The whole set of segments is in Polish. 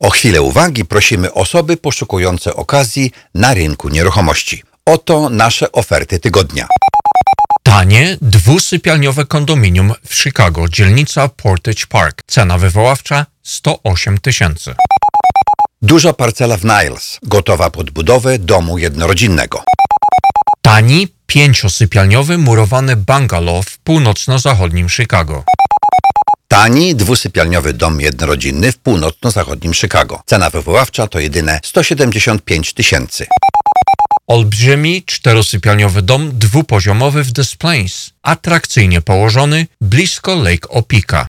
O chwilę uwagi prosimy osoby poszukujące okazji na rynku nieruchomości. Oto nasze oferty tygodnia. Tanie, dwusypialniowe kondominium w Chicago, dzielnica Portage Park. Cena wywoławcza 108 tysięcy. Duża parcela w Niles, gotowa pod budowę domu jednorodzinnego. Tani, pięciosypialniowy murowany bungalow w północno-zachodnim Chicago. Tani, dwusypialniowy dom jednorodzinny w północno-zachodnim Chicago. Cena wywoławcza to jedyne 175 tysięcy. Olbrzymi, czterosypialniowy dom dwupoziomowy w Des Plains, atrakcyjnie położony blisko Lake Opika.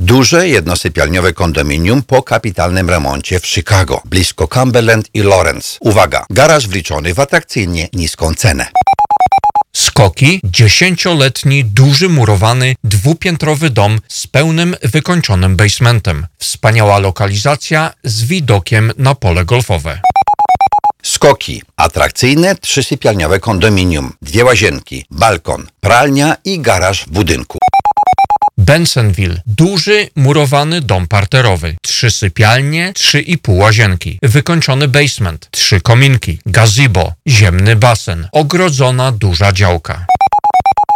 Duże jednosypialniowe kondominium po kapitalnym remoncie w Chicago, blisko Cumberland i Lawrence. Uwaga, garaż wliczony w atrakcyjnie niską cenę. Skoki, dziesięcioletni, duży murowany, dwupiętrowy dom z pełnym wykończonym basementem. Wspaniała lokalizacja z widokiem na pole golfowe. Skoki. Atrakcyjne trzysypialniowe kondominium. Dwie łazienki, balkon, pralnia i garaż w budynku. Bensonville. Duży, murowany dom parterowy. Trzy sypialnie, trzy i pół łazienki. Wykończony basement. Trzy kominki. Gazebo. Ziemny basen. Ogrodzona duża działka.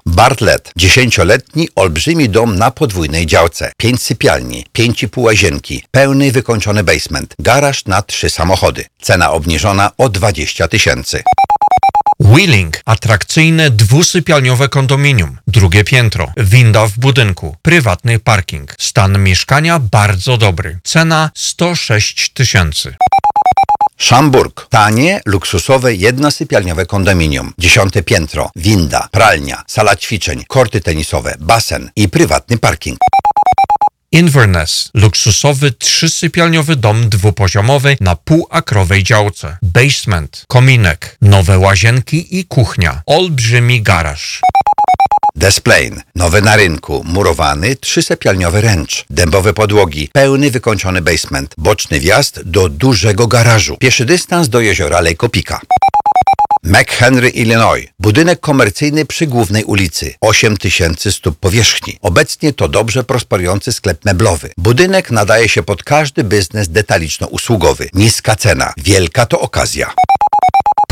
Bartlett. Dziesięcioletni, olbrzymi dom na podwójnej działce. Pięć sypialni, pięć i pół łazienki, pełny wykończony basement, garaż na trzy samochody. Cena obniżona o 20 tysięcy. Wheeling. Atrakcyjne dwusypialniowe kondominium. Drugie piętro. Winda w budynku. Prywatny parking. Stan mieszkania bardzo dobry. Cena 106 tysięcy. Szamburg. Tanie, luksusowe, jednosypialniowe kondominium. Dziesiąte piętro, winda, pralnia, sala ćwiczeń, korty tenisowe, basen i prywatny parking. Inverness. Luksusowy trzysypialniowy dom dwupoziomowy na półakrowej działce. Basement. Kominek. Nowe łazienki i kuchnia. Olbrzymi garaż. Des Plaines. Nowe na rynku, murowany, trzysypialniowy ręcz, dębowe podłogi, pełny wykończony basement, boczny wjazd do dużego garażu, pieszy dystans do jeziora Lake Opika. McHenry, Illinois. Budynek komercyjny przy głównej ulicy. 8 tysięcy stóp powierzchni. Obecnie to dobrze prosperujący sklep meblowy. Budynek nadaje się pod każdy biznes detaliczno-usługowy. Niska cena. Wielka to okazja.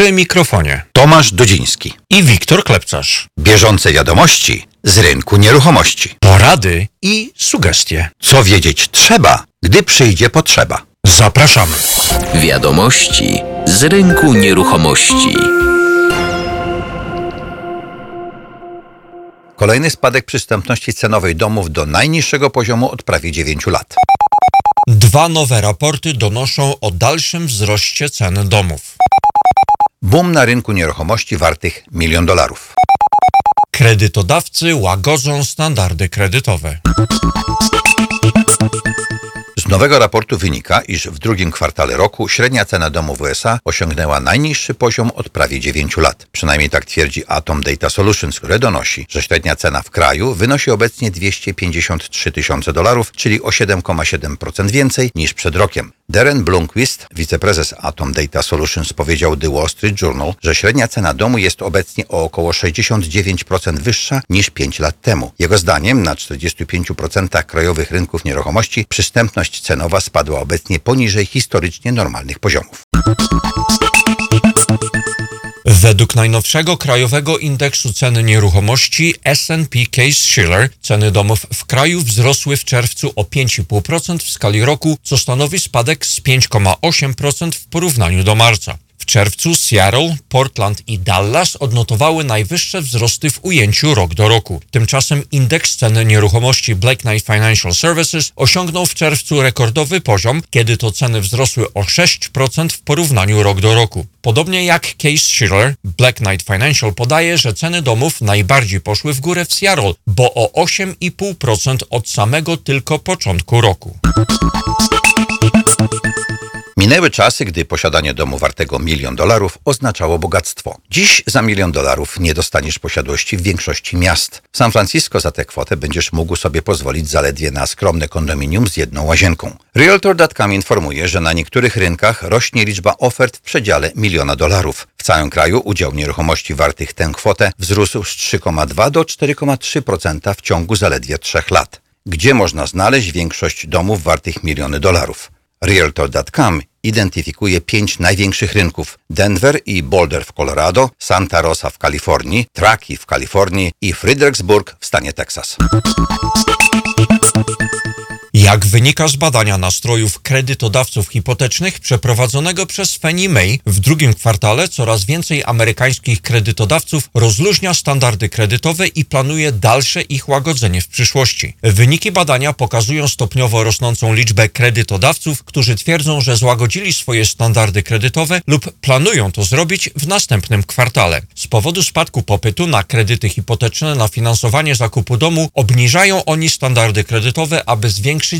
Przy mikrofonie Tomasz Dudziński. i Wiktor Klepcarz. Bieżące wiadomości z rynku nieruchomości. Porady i sugestie. Co wiedzieć trzeba, gdy przyjdzie potrzeba. Zapraszamy. Wiadomości z rynku nieruchomości. Kolejny spadek przystępności cenowej domów do najniższego poziomu od prawie 9 lat. Dwa nowe raporty donoszą o dalszym wzroście cen domów. Boom na rynku nieruchomości wartych milion dolarów. Kredytodawcy łagodzą standardy kredytowe. Nowego raportu wynika, iż w drugim kwartale roku średnia cena domu w USA osiągnęła najniższy poziom od prawie 9 lat. Przynajmniej tak twierdzi Atom Data Solutions, które donosi, że średnia cena w kraju wynosi obecnie 253 tysiące dolarów, czyli o 7,7% więcej niż przed rokiem. Darren Blomqvist, wiceprezes Atom Data Solutions, powiedział The Wall Street Journal, że średnia cena domu jest obecnie o około 69% wyższa niż 5 lat temu. Jego zdaniem na 45% krajowych rynków nieruchomości przystępność cenowa spadła obecnie poniżej historycznie normalnych poziomów. Według najnowszego krajowego indeksu ceny nieruchomości S&P Case Shiller ceny domów w kraju wzrosły w czerwcu o 5,5% w skali roku, co stanowi spadek z 5,8% w porównaniu do marca. W czerwcu Seattle, Portland i Dallas odnotowały najwyższe wzrosty w ujęciu rok do roku. Tymczasem indeks ceny nieruchomości Black Knight Financial Services osiągnął w czerwcu rekordowy poziom, kiedy to ceny wzrosły o 6% w porównaniu rok do roku. Podobnie jak Case Shiller, Black Knight Financial podaje, że ceny domów najbardziej poszły w górę w Seattle, bo o 8,5% od samego tylko początku roku. Minęły czasy, gdy posiadanie domu wartego milion dolarów oznaczało bogactwo. Dziś za milion dolarów nie dostaniesz posiadłości w większości miast. W San Francisco za tę kwotę będziesz mógł sobie pozwolić zaledwie na skromne kondominium z jedną łazienką. Realtor.com informuje, że na niektórych rynkach rośnie liczba ofert w przedziale miliona dolarów. W całym kraju udział nieruchomości wartych tę kwotę wzrósł z 3,2 do 4,3% w ciągu zaledwie trzech lat. Gdzie można znaleźć większość domów wartych miliony dolarów? Realtor.com identyfikuje pięć największych rynków: Denver i Boulder w Colorado, Santa Rosa w Kalifornii, Truckee w Kalifornii i Fredericksburg w stanie Teksas. Jak wynika z badania nastrojów kredytodawców hipotecznych przeprowadzonego przez Fannie Mae, w drugim kwartale coraz więcej amerykańskich kredytodawców rozluźnia standardy kredytowe i planuje dalsze ich łagodzenie w przyszłości. Wyniki badania pokazują stopniowo rosnącą liczbę kredytodawców, którzy twierdzą, że złagodzili swoje standardy kredytowe lub planują to zrobić w następnym kwartale. Z powodu spadku popytu na kredyty hipoteczne na finansowanie zakupu domu obniżają oni standardy kredytowe, aby zwiększyć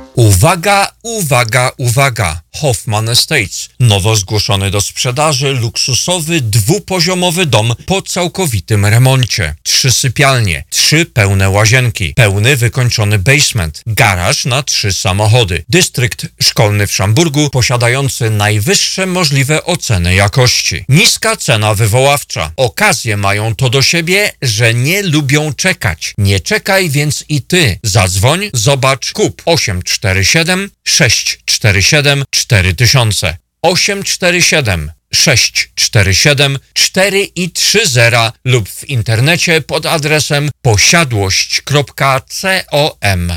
Uwaga, uwaga, uwaga! Hoffman Estates. Nowo zgłoszony do sprzedaży luksusowy dwupoziomowy dom po całkowitym remoncie. Trzy sypialnie, trzy pełne łazienki, pełny wykończony basement, garaż na trzy samochody. Dystrykt szkolny w Szamburgu posiadający najwyższe możliwe oceny jakości. Niska cena wywoławcza. Okazje mają to do siebie, że nie lubią czekać. Nie czekaj więc i ty. Zadzwoń, zobacz, kup 847 647 4000 847 647 4 i 30 lub w internecie pod adresem posiadłość.com.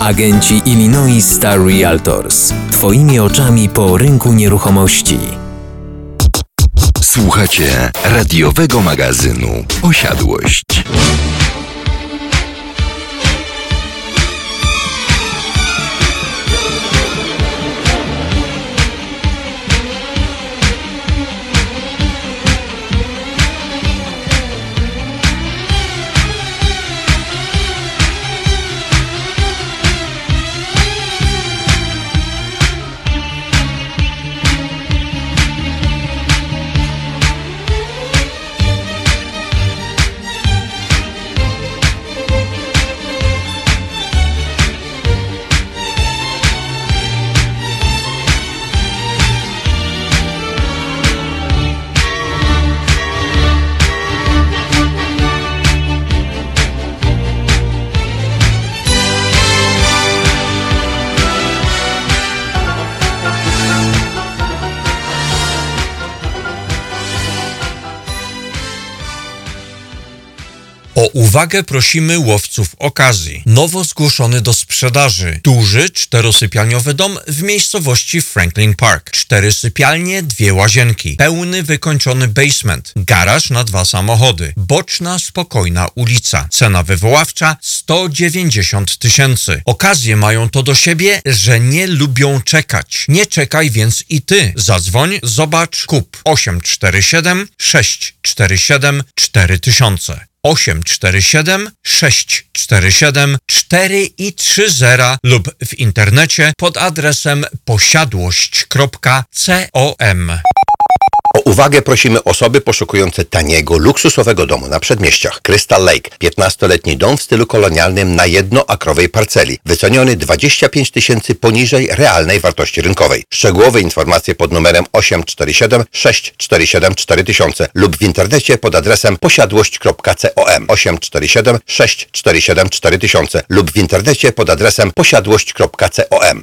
Agenci Illinois Star Realtors. Twoimi oczami po rynku nieruchomości. Słuchacie radiowego magazynu Posiadłość. Uwagę prosimy łowców okazji. Nowo zgłoszony do sprzedaży duży czterosypialniowy dom w miejscowości Franklin Park. Cztery sypialnie, dwie łazienki, pełny wykończony basement, garaż na dwa samochody, boczna, spokojna ulica. Cena wywoławcza 190 tysięcy. Okazje mają to do siebie, że nie lubią czekać. Nie czekaj więc i ty. Zadzwoń, zobacz, kup 847 647 4000. 847 647 4 i 30 lub w internecie pod adresem posiadłość.com. O uwagę prosimy osoby poszukujące taniego, luksusowego domu na przedmieściach. Crystal Lake, 15-letni dom w stylu kolonialnym na jednoakrowej parceli, wyceniony 25 tysięcy poniżej realnej wartości rynkowej. Szczegółowe informacje pod numerem 847 647 4000 lub w internecie pod adresem posiadłość.com 847 647 4000 lub w internecie pod adresem posiadłość.com.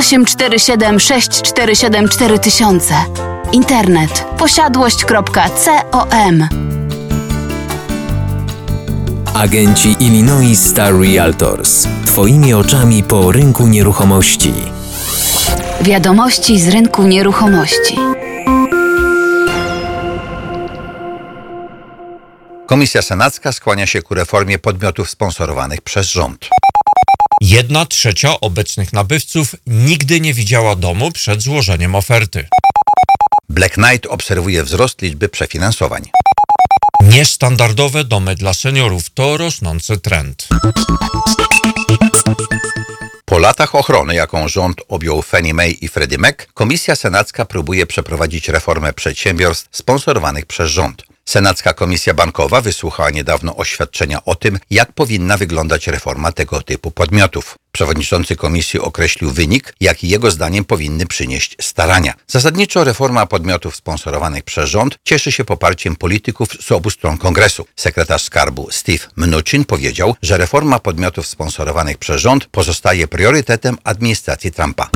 847 647 4000 Internet posiadłość.com Agenci Illinois Star Realtors. Twoimi oczami po rynku nieruchomości. Wiadomości z rynku nieruchomości. Komisja Senacka skłania się ku reformie podmiotów sponsorowanych przez rząd. Jedna trzecia obecnych nabywców nigdy nie widziała domu przed złożeniem oferty. Black Knight obserwuje wzrost liczby przefinansowań. Niestandardowe domy dla seniorów to rosnący trend. Po latach ochrony, jaką rząd objął Fannie Mae i Freddie Mac, Komisja Senacka próbuje przeprowadzić reformę przedsiębiorstw sponsorowanych przez rząd. Senacka Komisja Bankowa wysłuchała niedawno oświadczenia o tym, jak powinna wyglądać reforma tego typu podmiotów. Przewodniczący komisji określił wynik, jaki jego zdaniem powinny przynieść starania. Zasadniczo reforma podmiotów sponsorowanych przez rząd cieszy się poparciem polityków z obu stron kongresu. Sekretarz skarbu Steve Mnuchin powiedział, że reforma podmiotów sponsorowanych przez rząd pozostaje priorytetem administracji Trumpa.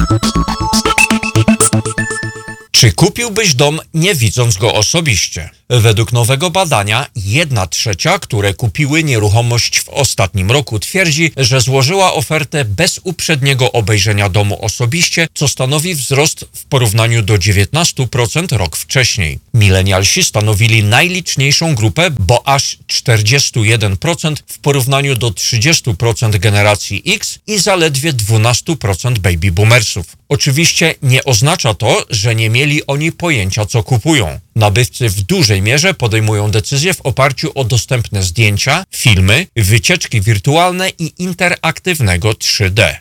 Czy kupiłbyś dom nie widząc go osobiście? Według nowego badania, jedna trzecia, które kupiły nieruchomość w ostatnim roku, twierdzi, że złożyła ofertę bez uprzedniego obejrzenia domu osobiście, co stanowi wzrost w porównaniu do 19% rok wcześniej. Milenialsi stanowili najliczniejszą grupę, bo aż 41% w porównaniu do 30% generacji X i zaledwie 12% baby boomersów. Oczywiście nie oznacza to, że nie mieli oni pojęcia, co kupują. Nabywcy w dużej mierze podejmują decyzje w oparciu o dostępne zdjęcia, filmy, wycieczki wirtualne i interaktywnego 3D.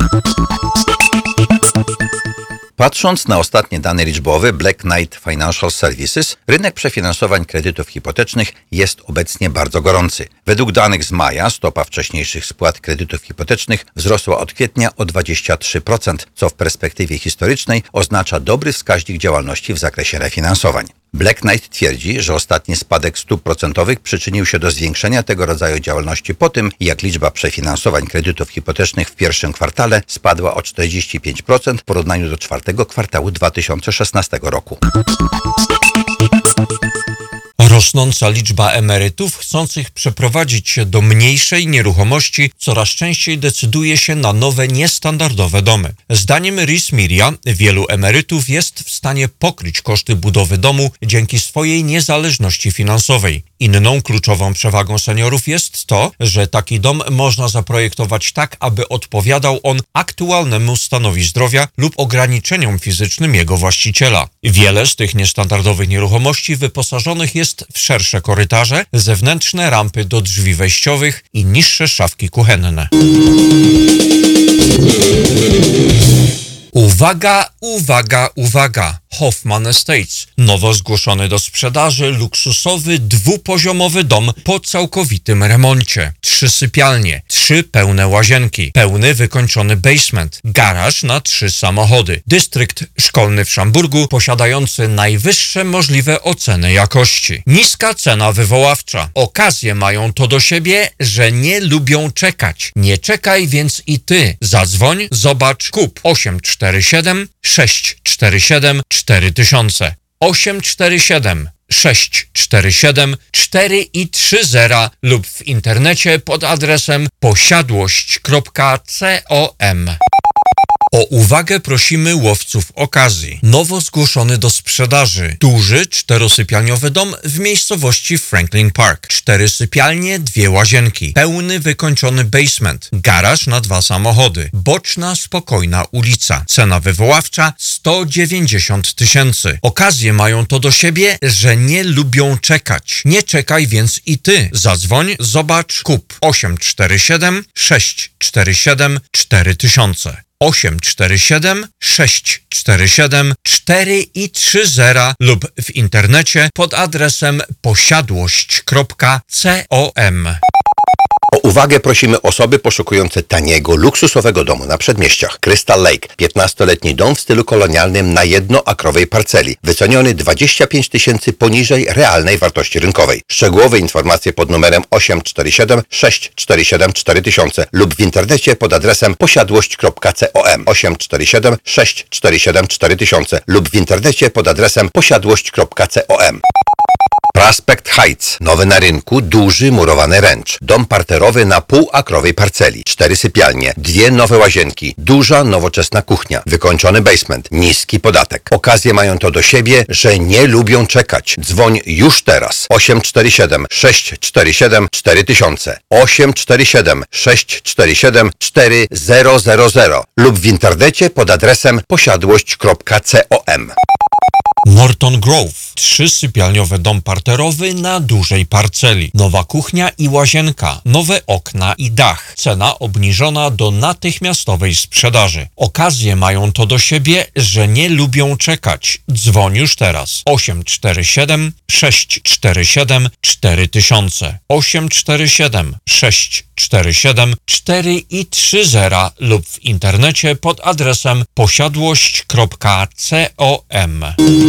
Patrząc na ostatnie dane liczbowe Black Knight Financial Services, rynek przefinansowań kredytów hipotecznych jest obecnie bardzo gorący. Według danych z maja stopa wcześniejszych spłat kredytów hipotecznych wzrosła od kwietnia o 23%, co w perspektywie historycznej oznacza dobry wskaźnik działalności w zakresie refinansowań. Black Knight twierdzi, że ostatni spadek stóp procentowych przyczynił się do zwiększenia tego rodzaju działalności po tym, jak liczba przefinansowań kredytów hipotecznych w pierwszym kwartale spadła o 45% w porównaniu do czwartego kwartału 2016 roku. Rosnąca liczba emerytów chcących przeprowadzić się do mniejszej nieruchomości coraz częściej decyduje się na nowe, niestandardowe domy. Zdaniem Rhys Miria, wielu emerytów jest w stanie pokryć koszty budowy domu dzięki swojej niezależności finansowej. Inną kluczową przewagą seniorów jest to, że taki dom można zaprojektować tak, aby odpowiadał on aktualnemu stanowi zdrowia lub ograniczeniom fizycznym jego właściciela. Wiele z tych niestandardowych nieruchomości wyposażonych jest w szersze korytarze, zewnętrzne rampy do drzwi wejściowych i niższe szafki kuchenne. Uwaga, uwaga, uwaga! Hoffman Estates. Nowo zgłoszony do sprzedaży luksusowy dwupoziomowy dom po całkowitym remoncie. Trzy sypialnie, trzy pełne łazienki, pełny wykończony basement, garaż na trzy samochody. Dystrykt szkolny w Szamburgu posiadający najwyższe możliwe oceny jakości. Niska cena wywoławcza. Okazje mają to do siebie, że nie lubią czekać. Nie czekaj więc i ty. Zadzwoń, zobacz, kup 847 647 4000 847 647 4 i 30 lub w internecie pod adresem posiadłość.com. O uwagę prosimy łowców okazji. Nowo zgłoszony do sprzedaży duży czterosypialniowy dom w miejscowości Franklin Park. Cztery sypialnie, dwie łazienki, pełny wykończony basement, garaż na dwa samochody, boczna, spokojna ulica. Cena wywoławcza 190 tysięcy. Okazje mają to do siebie, że nie lubią czekać. Nie czekaj więc i ty. Zadzwoń, zobacz, kup 847 647 4000. 847 647 4 i 30 lub w internecie pod adresem posiadłość.com. Uwagę prosimy osoby poszukujące taniego, luksusowego domu na przedmieściach. Crystal Lake, 15-letni dom w stylu kolonialnym na jednoakrowej parceli, wyceniony 25 tysięcy poniżej realnej wartości rynkowej. Szczegółowe informacje pod numerem 847 647 4000 lub w internecie pod adresem posiadłość.com 847 647 4000 lub w internecie pod adresem posiadłość.com Prospect Heights. Nowy na rynku, duży murowany ręcz. Dom parterowy na półakrowej parceli. Cztery sypialnie, dwie nowe łazienki, duża, nowoczesna kuchnia, wykończony basement, niski podatek. Okazje mają to do siebie, że nie lubią czekać. Dzwoń już teraz. 847 647 4000 847 647 4000 lub w internecie pod adresem posiadłość.com Morton Grove. Trzysypialniowy dom parterowy na dużej parceli. Nowa kuchnia i łazienka. Nowe okna i dach. Cena obniżona do natychmiastowej sprzedaży. Okazje mają to do siebie, że nie lubią czekać. Dzwoń już teraz. 847 647 4000 847 647 4 i 30 lub w internecie pod adresem posiadłość.com.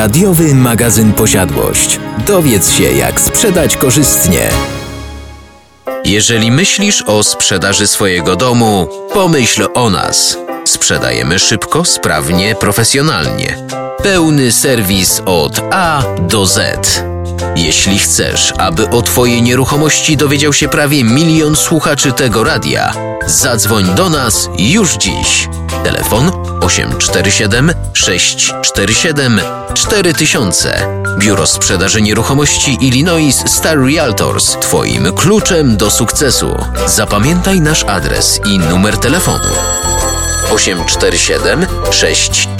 Radiowy magazyn Posiadłość. Dowiedz się, jak sprzedać korzystnie. Jeżeli myślisz o sprzedaży swojego domu, pomyśl o nas. Sprzedajemy szybko, sprawnie, profesjonalnie. Pełny serwis od A do Z. Jeśli chcesz, aby o Twojej nieruchomości dowiedział się prawie milion słuchaczy tego radia, zadzwoń do nas już dziś. Telefon 847 647 4000. Biuro Sprzedaży Nieruchomości Illinois Star Realtors. Twoim kluczem do sukcesu. Zapamiętaj nasz adres i numer telefonu. 847 647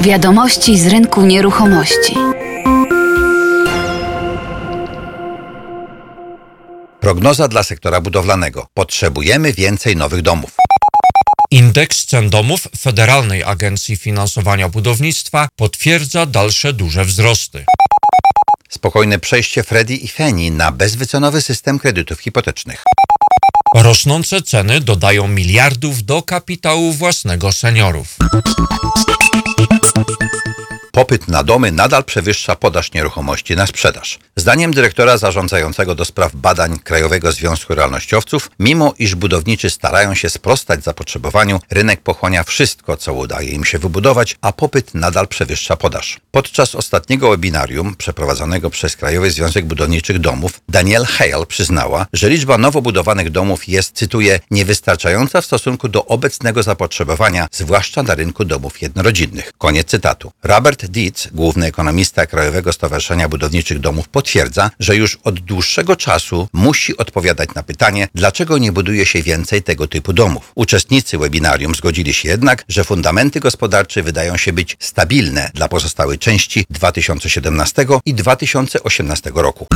Wiadomości z rynku nieruchomości. Prognoza dla sektora budowlanego. Potrzebujemy więcej nowych domów. Indeks cen domów Federalnej Agencji Finansowania Budownictwa potwierdza dalsze duże wzrosty. Spokojne przejście Freddie i Fannie na bezwycenowy system kredytów hipotecznych. Rosnące ceny dodają miliardów do kapitału własnego seniorów. Popyt na domy nadal przewyższa podaż nieruchomości na sprzedaż. Zdaniem dyrektora zarządzającego do spraw badań Krajowego Związku Realnościowców, mimo iż budowniczy starają się sprostać zapotrzebowaniu, rynek pochłania wszystko, co udaje im się wybudować, a popyt nadal przewyższa podaż. Podczas ostatniego webinarium przeprowadzonego przez Krajowy Związek Budowniczych Domów, Daniel Hale przyznała, że liczba nowo budowanych domów jest, cytuję, niewystarczająca w stosunku do obecnego zapotrzebowania, zwłaszcza na rynku domów jednorodzinnych. Koniec cytatu. Robert Dietz, główny ekonomista Krajowego Stowarzyszenia Budowniczych Domów, potwierdza, że już od dłuższego czasu musi odpowiadać na pytanie, dlaczego nie buduje się więcej tego typu domów. Uczestnicy webinarium zgodzili się jednak, że fundamenty gospodarcze wydają się być stabilne dla pozostałej części 2017 i 2018 roku.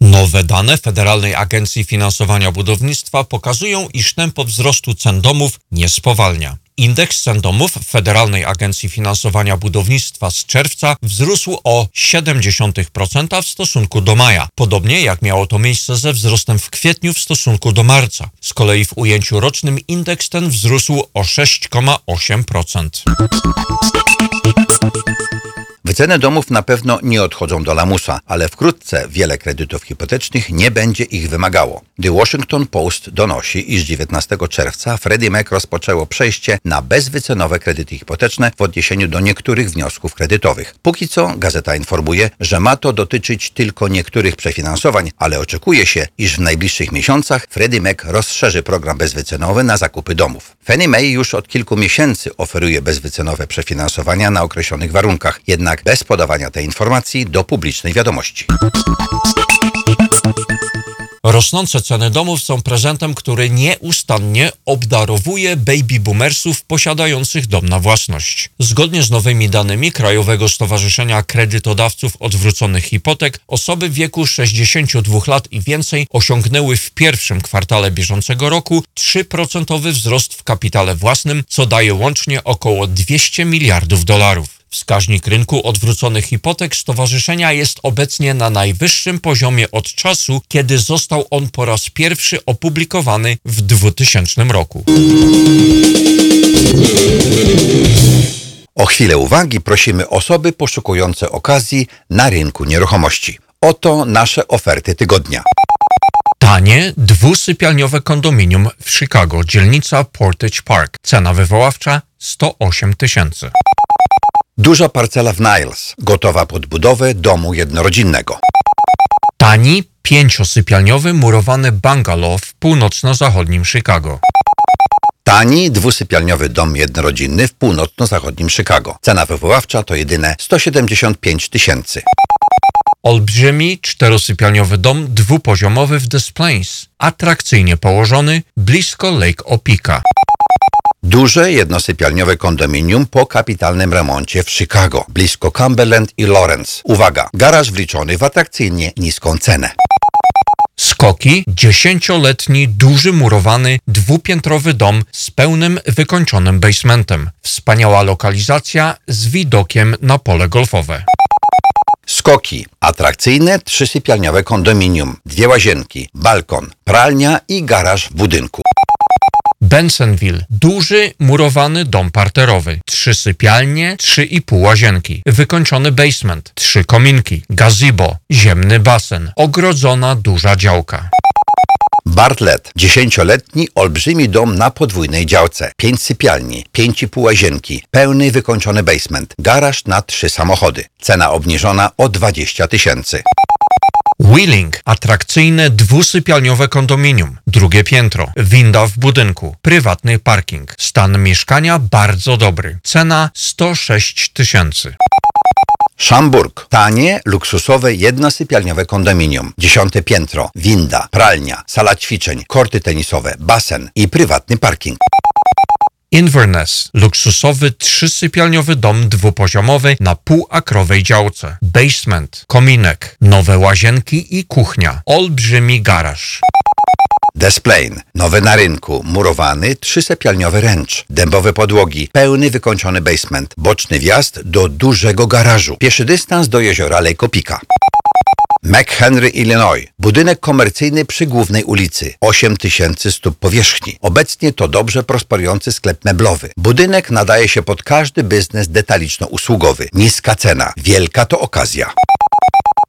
Nowe dane Federalnej Agencji Finansowania Budownictwa pokazują, iż tempo wzrostu cen domów nie spowalnia. Indeks cen domów Federalnej Agencji Finansowania Budownictwa z czerwca wzrósł o 0,7% w stosunku do maja, podobnie jak miało to miejsce ze wzrostem w kwietniu w stosunku do marca. Z kolei w ujęciu rocznym indeks ten wzrósł o 6,8%. Wyceny domów na pewno nie odchodzą do lamusa, ale wkrótce wiele kredytów hipotecznych nie będzie ich wymagało. The Washington Post donosi, iż 19 czerwca Freddie Mac rozpoczęło przejście na bezwycenowe kredyty hipoteczne w odniesieniu do niektórych wniosków kredytowych. Póki co gazeta informuje, że ma to dotyczyć tylko niektórych przefinansowań, ale oczekuje się, iż w najbliższych miesiącach Freddie Mac rozszerzy program bezwycenowy na zakupy domów. Fannie Mae już od kilku miesięcy oferuje bezwycenowe przefinansowania na określonych warunkach, jednak bez podawania tej informacji do publicznej wiadomości. Rosnące ceny domów są prezentem, który nieustannie obdarowuje baby boomersów posiadających dom na własność. Zgodnie z nowymi danymi Krajowego Stowarzyszenia Kredytodawców Odwróconych Hipotek, osoby w wieku 62 lat i więcej osiągnęły w pierwszym kwartale bieżącego roku 3% wzrost w kapitale własnym, co daje łącznie około 200 miliardów dolarów. Wskaźnik rynku odwróconych hipotek stowarzyszenia jest obecnie na najwyższym poziomie od czasu, kiedy został on po raz pierwszy opublikowany w 2000 roku. O chwilę uwagi prosimy osoby poszukujące okazji na rynku nieruchomości. Oto nasze oferty tygodnia. Tanie, dwusypialniowe kondominium w Chicago, dzielnica Portage Park. Cena wywoławcza 108 tysięcy. Duża parcela w Niles, gotowa pod budowę domu jednorodzinnego. Tani, pięciosypialniowy murowany bungalow w północno-zachodnim Chicago. Tani, dwusypialniowy dom jednorodzinny w północno-zachodnim Chicago. Cena wywoławcza to jedyne 175 tysięcy. Olbrzymi, czterosypialniowy dom dwupoziomowy w Des Plaines, atrakcyjnie położony blisko Lake Opika. Duże jednosypialniowe kondominium po kapitalnym remoncie w Chicago, blisko Cumberland i Lawrence. Uwaga, garaż wliczony w atrakcyjnie niską cenę. Skoki, dziesięcioletni, duży murowany, dwupiętrowy dom z pełnym wykończonym basementem. Wspaniała lokalizacja z widokiem na pole golfowe. Skoki. Atrakcyjne trzysypialniowe kondominium, dwie łazienki, balkon, pralnia i garaż w budynku. Bensonville. Duży, murowany dom parterowy. Trzy sypialnie, trzy i pół łazienki. Wykończony basement. Trzy kominki. Gazebo. Ziemny basen. Ogrodzona duża działka. Bartlett. Dziesięcioletni, olbrzymi dom na podwójnej działce. Pięć sypialni, pięć i pół łazienki, pełny wykończony basement, garaż na trzy samochody. Cena obniżona o 20 tysięcy. Wheeling. Atrakcyjne dwusypialniowe kondominium. Drugie piętro. Winda w budynku. Prywatny parking. Stan mieszkania bardzo dobry. Cena 106 tysięcy. Szamburg. Tanie, luksusowe, jednosypialniowe kondominium. Dziesiąte piętro, winda, pralnia, sala ćwiczeń, korty tenisowe, basen i prywatny parking. Inverness. Luksusowy trzysypialniowy dom dwupoziomowy na półakrowej działce. Basement. Kominek. Nowe łazienki i kuchnia. Olbrzymi garaż. Des Plaines. Nowy na rynku, murowany, trzysypialniowy ręcz, dębowe podłogi, pełny wykończony basement, boczny wjazd do dużego garażu, pieszy dystans do jeziora Lake Opika. McHenry, Illinois. Budynek komercyjny przy głównej ulicy. 8 tysięcy stóp powierzchni. Obecnie to dobrze prosperujący sklep meblowy. Budynek nadaje się pod każdy biznes detaliczno-usługowy. Niska cena. Wielka to okazja.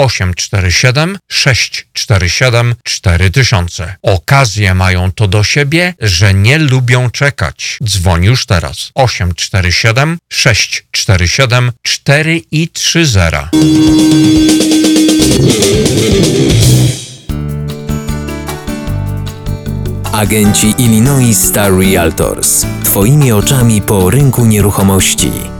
847 647 4000. Okazje mają to do siebie, że nie lubią czekać. Dzwoń już teraz. 847 647 4 i 30. Agenci Illinois Star Realtors. Twoimi oczami po rynku nieruchomości.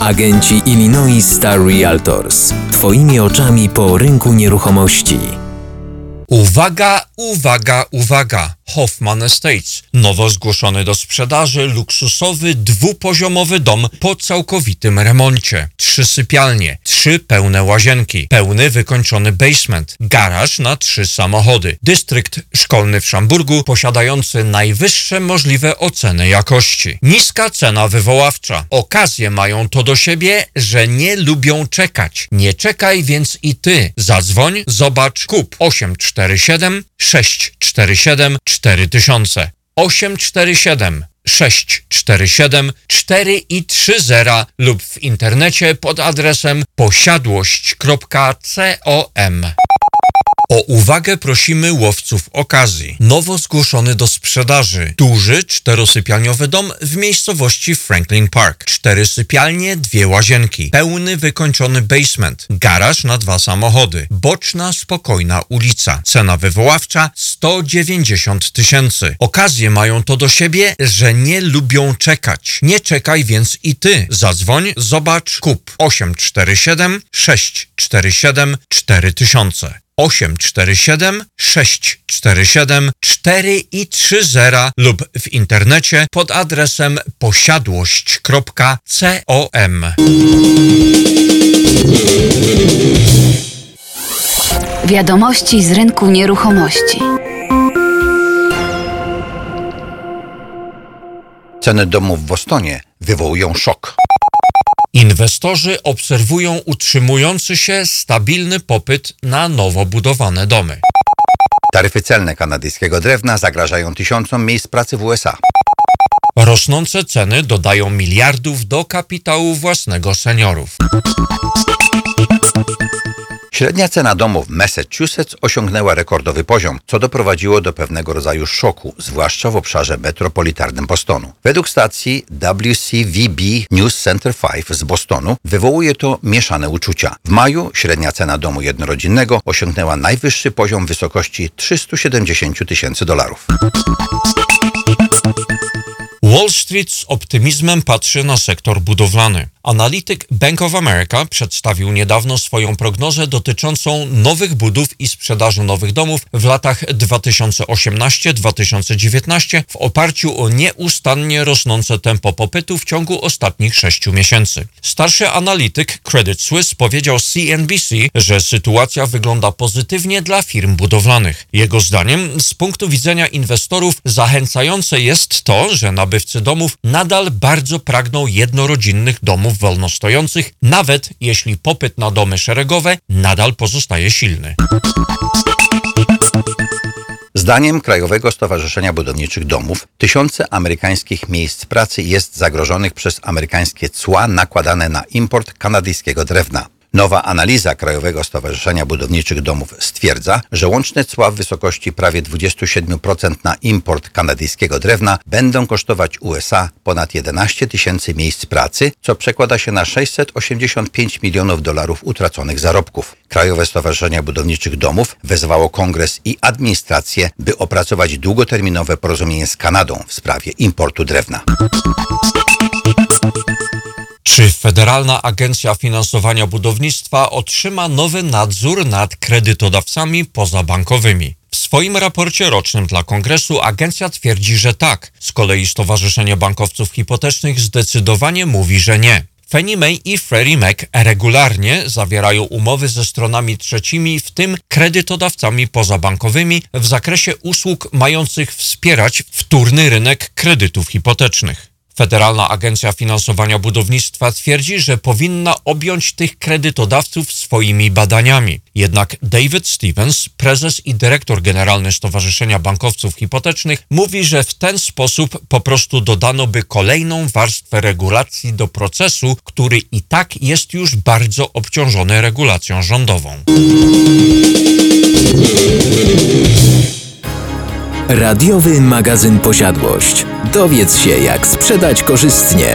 Agenci Illinois Star Realtors. Twoimi oczami po rynku nieruchomości. Uwaga, uwaga, uwaga! Hoffman Estates. Nowo zgłoszony do sprzedaży luksusowy dwupoziomowy dom po całkowitym remoncie. Trzy sypialnie, trzy pełne łazienki, pełny wykończony basement, garaż na trzy samochody. Dystrykt szkolny w Szamburgu posiadający najwyższe możliwe oceny jakości. Niska cena wywoławcza. Okazje mają to do siebie, że nie lubią czekać. Nie czekaj więc i ty. Zadzwoń, zobacz, kup 847 647 4000 4000 847 647 4 i 30 lub w internecie pod adresem posiadłość.com. O uwagę prosimy łowców okazji. Nowo zgłoszony do sprzedaży duży czterosypialniowy dom w miejscowości Franklin Park. Cztery sypialnie, dwie łazienki, pełny wykończony basement, garaż na dwa samochody, boczna, spokojna ulica. Cena wywoławcza 190 tysięcy. Okazje mają to do siebie, że nie lubią czekać. Nie czekaj więc i ty. Zadzwoń, zobacz, kup 847 647 4000. 847 647 4 i 30 lub w internecie pod adresem posiadłość.com. Wiadomości z rynku nieruchomości. Ceny domów w Bostonie wywołują szok. Inwestorzy obserwują utrzymujący się stabilny popyt na nowo budowane domy. Taryfy celne kanadyjskiego drewna zagrażają tysiącom miejsc pracy w USA. Rosnące ceny dodają miliardów do kapitału własnego seniorów. Średnia cena domu w Massachusetts osiągnęła rekordowy poziom, co doprowadziło do pewnego rodzaju szoku, zwłaszcza w obszarze metropolitarnym Bostonu. Według stacji WCVB News Center 5 z Bostonu wywołuje to mieszane uczucia. W maju średnia cena domu jednorodzinnego osiągnęła najwyższy poziom wysokości 370 tysięcy dolarów. Wall Street z optymizmem patrzy na sektor budowlany. Analityk Bank of America przedstawił niedawno swoją prognozę dotyczącą nowych budów i sprzedaży nowych domów w latach 2018-2019 w oparciu o nieustannie rosnące tempo popytu w ciągu ostatnich sześciu miesięcy. Starszy analityk Credit Suisse powiedział CNBC, że sytuacja wygląda pozytywnie dla firm budowlanych. Jego zdaniem z punktu widzenia inwestorów zachęcające jest to, że nabywcy domów nadal bardzo pragną jednorodzinnych domów wolnostojących, nawet jeśli popyt na domy szeregowe nadal pozostaje silny. Zdaniem Krajowego Stowarzyszenia Budowniczych Domów, tysiące amerykańskich miejsc pracy jest zagrożonych przez amerykańskie cła nakładane na import kanadyjskiego drewna. Nowa analiza Krajowego Stowarzyszenia Budowniczych Domów stwierdza, że łączne cła w wysokości prawie 27% na import kanadyjskiego drewna będą kosztować USA ponad 11 tysięcy miejsc pracy, co przekłada się na 685 milionów dolarów utraconych zarobków. Krajowe Stowarzyszenie Budowniczych Domów wezwało Kongres i administrację, by opracować długoterminowe porozumienie z Kanadą w sprawie importu drewna. Czy Federalna Agencja Finansowania Budownictwa otrzyma nowy nadzór nad kredytodawcami pozabankowymi? W swoim raporcie rocznym dla Kongresu agencja twierdzi, że tak. Z kolei Stowarzyszenie Bankowców Hipotecznych zdecydowanie mówi, że nie. Fannie Mae i Freddie Mac regularnie zawierają umowy ze stronami trzecimi, w tym kredytodawcami pozabankowymi, w zakresie usług mających wspierać wtórny rynek kredytów hipotecznych. Federalna Agencja Finansowania Budownictwa twierdzi, że powinna objąć tych kredytodawców swoimi badaniami. Jednak David Stevens, prezes i dyrektor generalny Stowarzyszenia Bankowców Hipotecznych, mówi, że w ten sposób po prostu dodano by kolejną warstwę regulacji do procesu, który i tak jest już bardzo obciążony regulacją rządową. Radiowy magazyn Posiadłość. Dowiedz się, jak sprzedać korzystnie.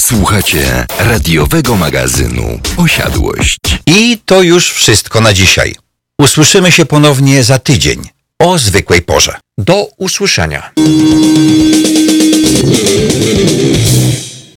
Słuchacie radiowego magazynu Posiadłość. I to już wszystko na dzisiaj. Usłyszymy się ponownie za tydzień o zwykłej porze. Do usłyszenia.